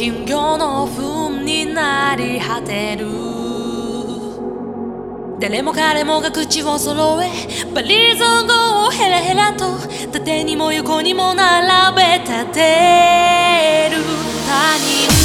金魚の糞になり果てる。誰も彼もが口を揃えバリゾン語をヘラヘラと縦にも横にも並べ立てる。他人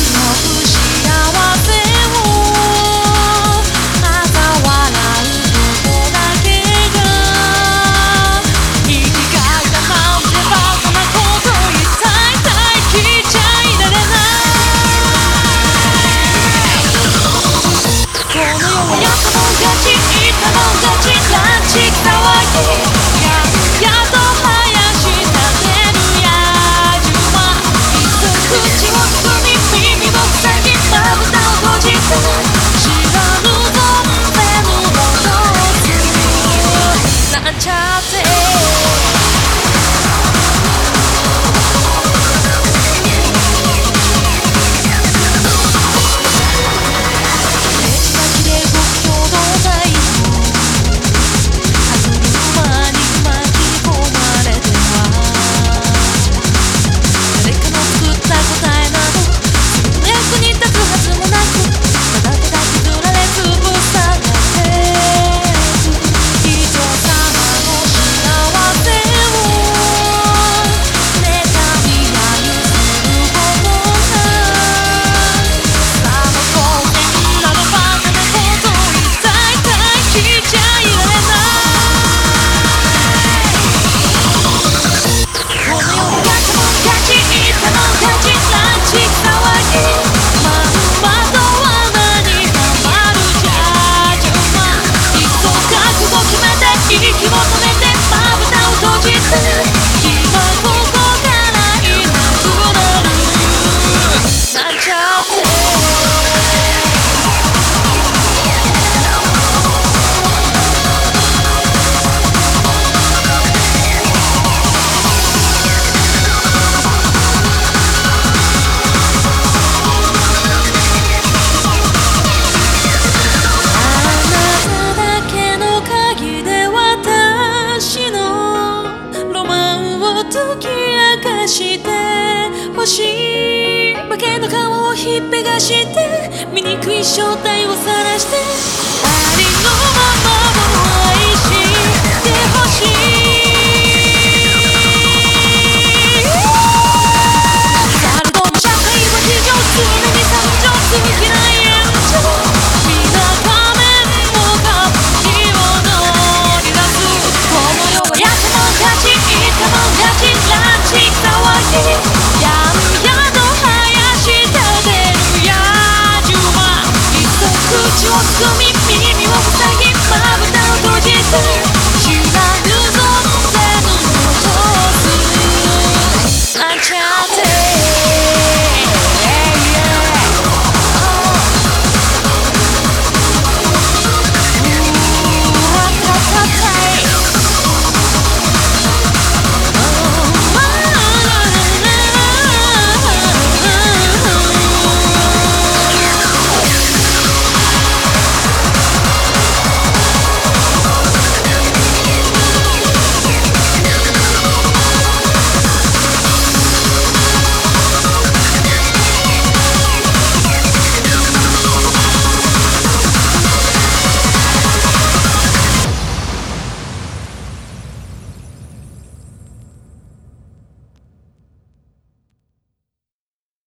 Oh. Ciao. 月明かして欲しい化けの顔をひっぺがして醜い正体を晒してありのままを愛してほしい。誰とも社会は非常通なに三乗続け